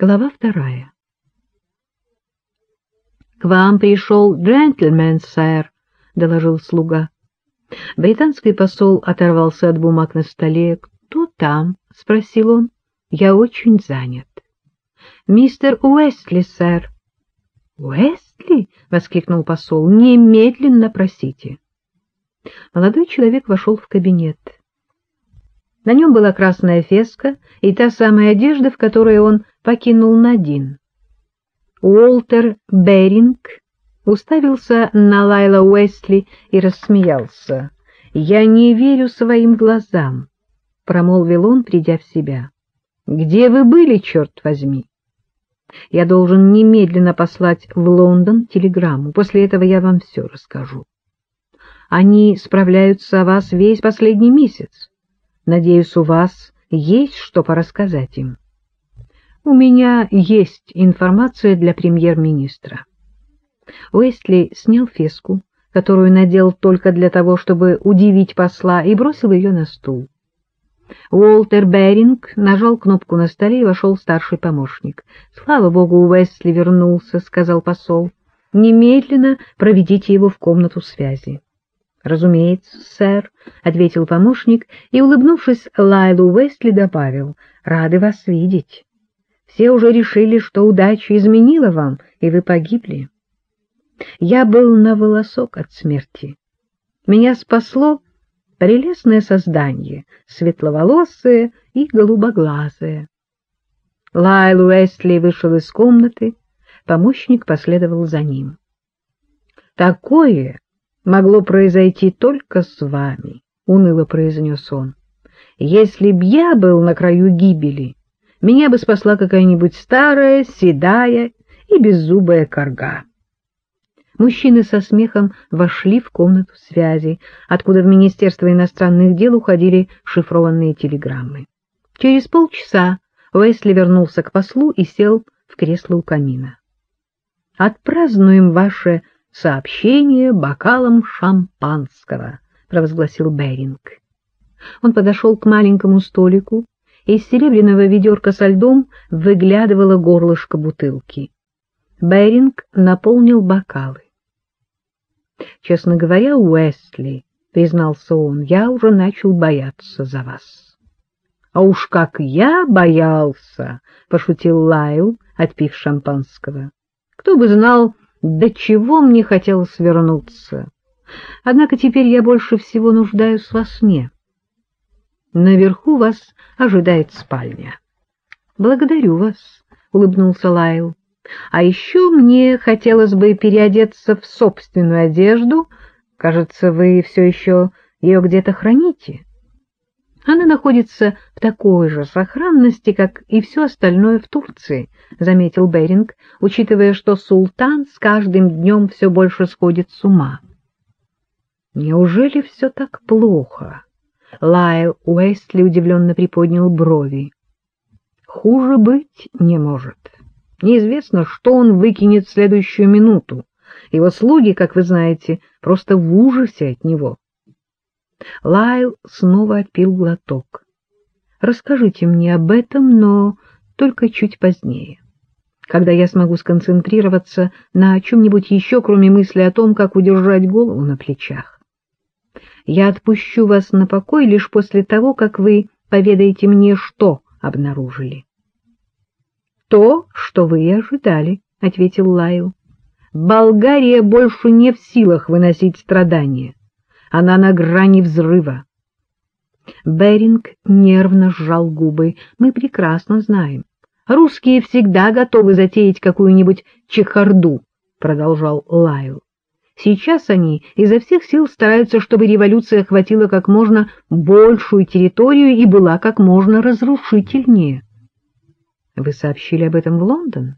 Глава вторая. — К вам пришел джентльмен, сэр, — доложил слуга. Британский посол оторвался от бумаг на столе. — Кто там? — спросил он. — Я очень занят. — Мистер Уэстли, сэр. — Уэстли? — воскликнул посол. — Немедленно просите. Молодой человек вошел в кабинет. На нем была красная феска и та самая одежда, в которой он покинул Надин. Уолтер Беринг уставился на Лайла Уэсли и рассмеялся. «Я не верю своим глазам», — промолвил он, придя в себя. «Где вы были, черт возьми?» «Я должен немедленно послать в Лондон телеграмму. После этого я вам все расскажу. Они справляются о вас весь последний месяц. Надеюсь, у вас есть что порассказать им. У меня есть информация для премьер-министра. Уэстли снял феску, которую надел только для того, чтобы удивить посла, и бросил ее на стул. Уолтер Беринг нажал кнопку на столе и вошел старший помощник. — Слава богу, Уэсли вернулся, — сказал посол. — Немедленно проведите его в комнату связи. — Разумеется, сэр, — ответил помощник и, улыбнувшись, Лайлу Уэстли добавил, — рады вас видеть. Все уже решили, что удача изменила вам, и вы погибли. Я был на волосок от смерти. Меня спасло прелестное создание, светловолосое и голубоглазое. Лайл Уэстли вышел из комнаты, помощник последовал за ним. — Такое могло произойти только с вами, — уныло произнес он. — Если б я был на краю гибели, меня бы спасла какая-нибудь старая, седая и беззубая корга. Мужчины со смехом вошли в комнату связи, откуда в Министерство иностранных дел уходили шифрованные телеграммы. Через полчаса Уэсли вернулся к послу и сел в кресло у камина. «Отпразднуем ваше сообщение бокалом шампанского», — провозгласил Беринг. Он подошел к маленькому столику, из серебряного ведерка со льдом выглядывало горлышко бутылки. Беринг наполнил бокалы. «Честно говоря, Уэстли, — признался он, — я уже начал бояться за вас». «А уж как я боялся!» — пошутил Лайл, отпив шампанского. «Кто бы знал, до чего мне хотелось вернуться. Однако теперь я больше всего нуждаюсь во сне. Наверху вас ожидает спальня. — Благодарю вас, — улыбнулся Лайл. — А еще мне хотелось бы переодеться в собственную одежду. Кажется, вы все еще ее где-то храните. Она находится в такой же сохранности, как и все остальное в Турции, — заметил Беринг, учитывая, что султан с каждым днем все больше сходит с ума. — Неужели все так плохо? Лайл Уэстли удивленно приподнял брови. Хуже быть не может. Неизвестно, что он выкинет в следующую минуту. Его слуги, как вы знаете, просто в ужасе от него. Лайл снова отпил глоток. Расскажите мне об этом, но только чуть позднее, когда я смогу сконцентрироваться на чем-нибудь еще, кроме мысли о том, как удержать голову на плечах. Я отпущу вас на покой лишь после того, как вы поведаете мне, что обнаружили. — То, что вы и ожидали, — ответил Лайл. — Болгария больше не в силах выносить страдания. Она на грани взрыва. Беринг нервно сжал губы. Мы прекрасно знаем. Русские всегда готовы затеять какую-нибудь чехарду, — продолжал Лайл. Сейчас они изо всех сил стараются, чтобы революция охватила как можно большую территорию и была как можно разрушительнее. Вы сообщили об этом в Лондон?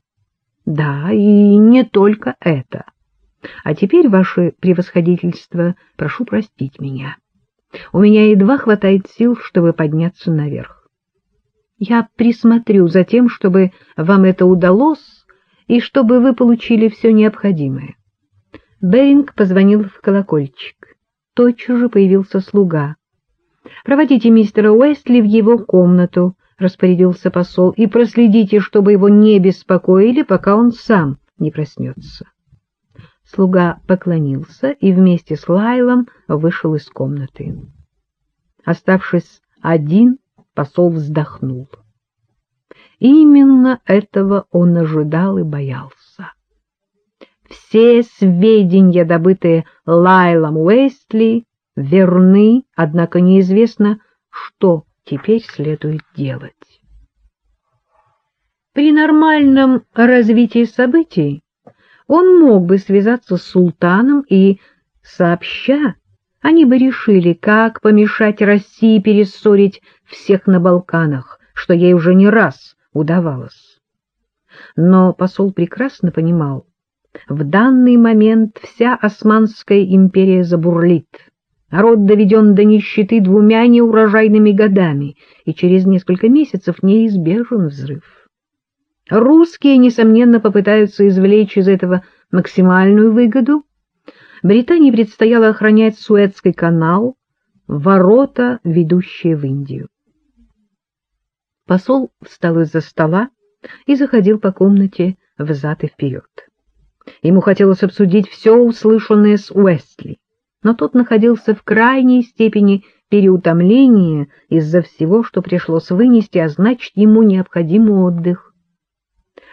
Да, и не только это. А теперь, ваше превосходительство, прошу простить меня. У меня едва хватает сил, чтобы подняться наверх. Я присмотрю за тем, чтобы вам это удалось и чтобы вы получили все необходимое. Беринг позвонил в колокольчик. Тотчас же появился слуга. — Проводите мистера Уэстли в его комнату, — распорядился посол, — и проследите, чтобы его не беспокоили, пока он сам не проснется. Слуга поклонился и вместе с Лайлом вышел из комнаты. Оставшись один, посол вздохнул. Именно этого он ожидал и боялся. Все сведения, добытые Лайлом Уэстли, верны, однако неизвестно, что теперь следует делать. При нормальном развитии событий он мог бы связаться с султаном и, сообща, они бы решили, как помешать России перессорить всех на Балканах, что ей уже не раз удавалось. Но посол прекрасно понимал, в данный момент вся Османская империя забурлит. Народ доведен до нищеты двумя неурожайными годами, и через несколько месяцев неизбежен взрыв. Русские, несомненно, попытаются извлечь из этого максимальную выгоду. Британии предстояло охранять Суэцкий канал, ворота, ведущие в Индию. Посол встал из-за стола и заходил по комнате взад и вперед. Ему хотелось обсудить все услышанное с Уэстли, но тот находился в крайней степени переутомления из-за всего, что пришлось вынести, а значит, ему необходим отдых.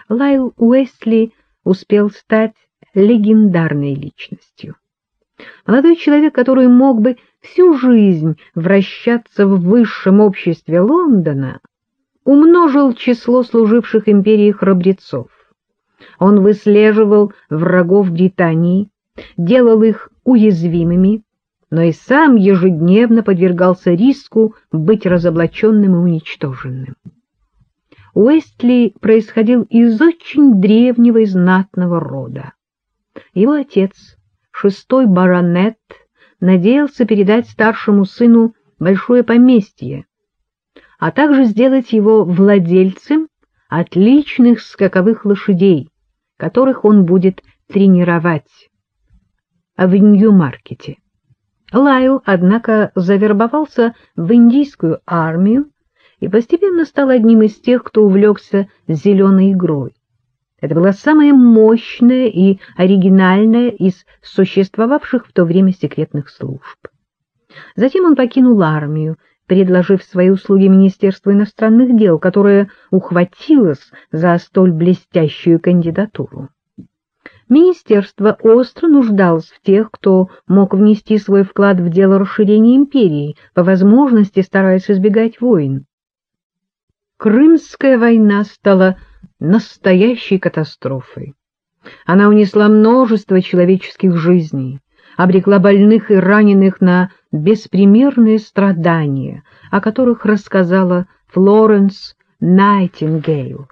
Лайл Уэстли успел стать легендарной личностью. Молодой человек, который мог бы всю жизнь вращаться в высшем обществе Лондона, умножил число служивших империи храбрецов. Он выслеживал врагов Британии, делал их уязвимыми, но и сам ежедневно подвергался риску быть разоблаченным и уничтоженным. Уэстли происходил из очень древнего и знатного рода. Его отец, шестой баронет, надеялся передать старшему сыну большое поместье, а также сделать его владельцем отличных скаковых лошадей, которых он будет тренировать в Нью-Маркете. Лайл, однако, завербовался в индийскую армию и постепенно стал одним из тех, кто увлекся зеленой игрой. Это была самая мощная и оригинальная из существовавших в то время секретных служб. Затем он покинул армию, предложив свои услуги Министерству иностранных дел, которое ухватилось за столь блестящую кандидатуру. Министерство остро нуждалось в тех, кто мог внести свой вклад в дело расширения империи, по возможности стараясь избегать войн. Крымская война стала настоящей катастрофой. Она унесла множество человеческих жизней, обрекла больных и раненых на беспримерные страдания, о которых рассказала Флоренс Найтингейл.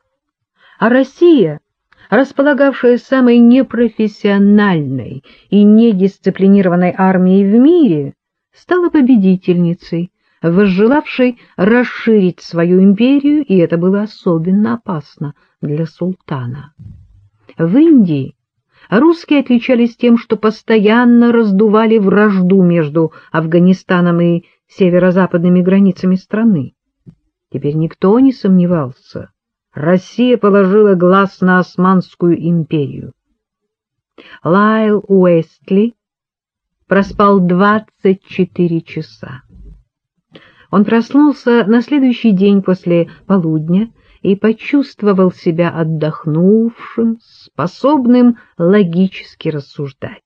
А Россия, располагавшая самой непрофессиональной и недисциплинированной армией в мире, стала победительницей, возжелавшей расширить свою империю, и это было особенно опасно для султана. В Индии русские отличались тем, что постоянно раздували вражду между Афганистаном и северо-западными границами страны. Теперь никто не сомневался. Россия положила глаз на Османскую империю. Лайл Уэстли проспал 24 часа. Он проснулся на следующий день после полудня и почувствовал себя отдохнувшим, способным логически рассуждать.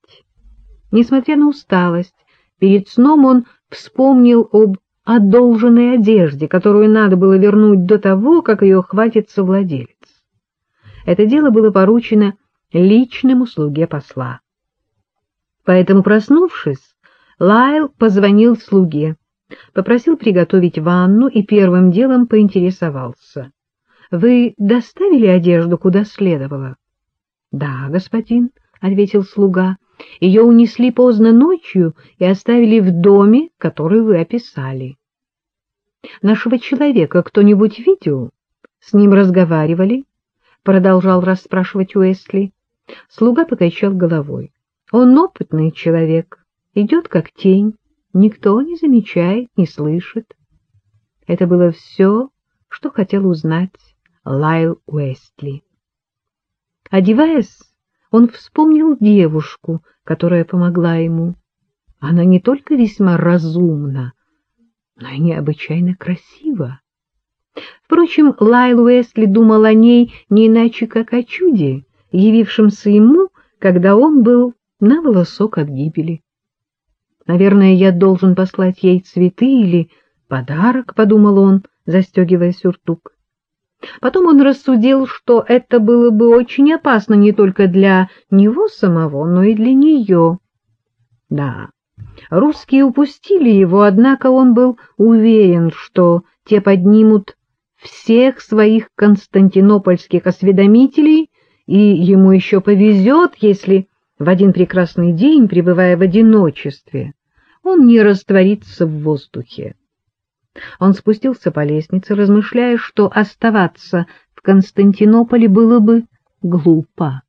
Несмотря на усталость, перед сном он вспомнил об одолженной одежде, которую надо было вернуть до того, как ее хватится владелец. Это дело было поручено личному слуге посла. Поэтому, проснувшись, Лайл позвонил слуге, попросил приготовить ванну и первым делом поинтересовался. — Вы доставили одежду куда следовало? — Да, господин, — ответил слуга. — Ее унесли поздно ночью и оставили в доме, который вы описали. — Нашего человека кто-нибудь видел? С ним разговаривали? — продолжал расспрашивать Уэсли. Слуга покачал головой. — Он опытный человек, идет как тень, никто не замечает, не слышит. Это было все, что хотел узнать Лайл Уэстли. Одеваясь, он вспомнил девушку, которая помогла ему. Она не только весьма разумна, но и необычайно красива. Впрочем, Лайл Уэстли думал о ней не иначе, как о чуде, явившемся ему, когда он был на волосок от гибели. «Наверное, я должен послать ей цветы или подарок», — подумал он, застегивая сюртук. Потом он рассудил, что это было бы очень опасно не только для него самого, но и для нее. Да, русские упустили его, однако он был уверен, что те поднимут всех своих константинопольских осведомителей, и ему еще повезет, если в один прекрасный день, пребывая в одиночестве, он не растворится в воздухе. Он спустился по лестнице, размышляя, что оставаться в Константинополе было бы глупо.